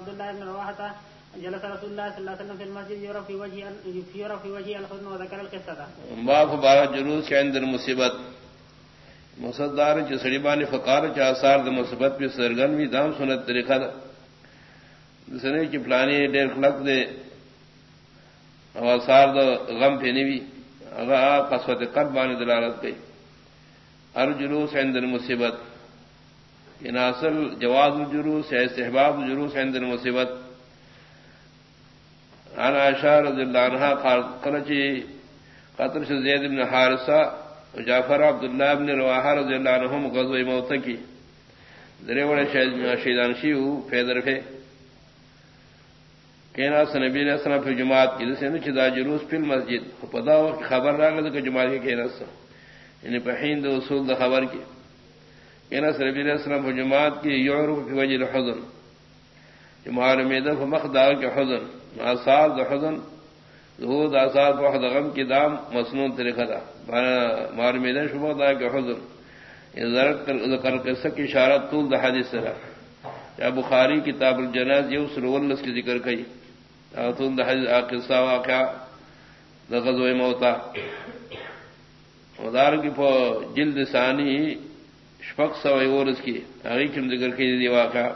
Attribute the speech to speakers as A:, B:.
A: عبد الله بن رواحة جلس رسول الله صلى الله عليه وسلم في المسجد يرى في وجهه يرى في وجهه الحزن وذكر القصة
B: باب بارہ جلوس کے اندر مصیبت. مصدار چ سڑیبانی فقار چ آثار د مصیبت پہ سرگن بھی دام سنت طریقہ دا. سنے کی پلانی ڈیر کلک دے او آثار دا غم پھینی بھی. اگر قصوت قلب بانی دلالت گئی ہر جلوس عند المصیبت ان اصل جواز الجلوس ہے، استحباب الجلوس عند المصیبت۔ عن عائشہ رضی اللہ عنہ قال قلچی جی، قطر سے زید بن حارثہ جعفر عبداللہ بن رواحہ رضی اللہ عنہم غزوہ موت کی۔ درے وڑے شیدان شیو فیدر فے۔ کہنا سنبی علیہ السلام پھر جماعت کی دسے جسے نچدا جلوس پھر مسجد۔ پدا خبر رہا کہ جماعت کے کہنا سا۔ یعنی پہین دو اصول دا خبر کی۔ کہنا سنبی علیہ السلام جماعت کی یعرف فی وجہ الحضن جماعت میدہ فمخدار کے حضن آثار دا حضن ظہود آثار فوحد غم کی دام مسنون طریقہ دا مار میدہ شبہ دا کے حضن ذکر قصہ کی اشارت طول دا حدیث سرا یا بخاری کتاب الجناز یو سرولس کی ذکر کئی۔ تم دا حدیث قصہ واقعہ دا غزوہ موتا۔ ودار کی پو جلد ثانی شفق سوئی ورس کی حقیقم ذکر کی دی واقعہ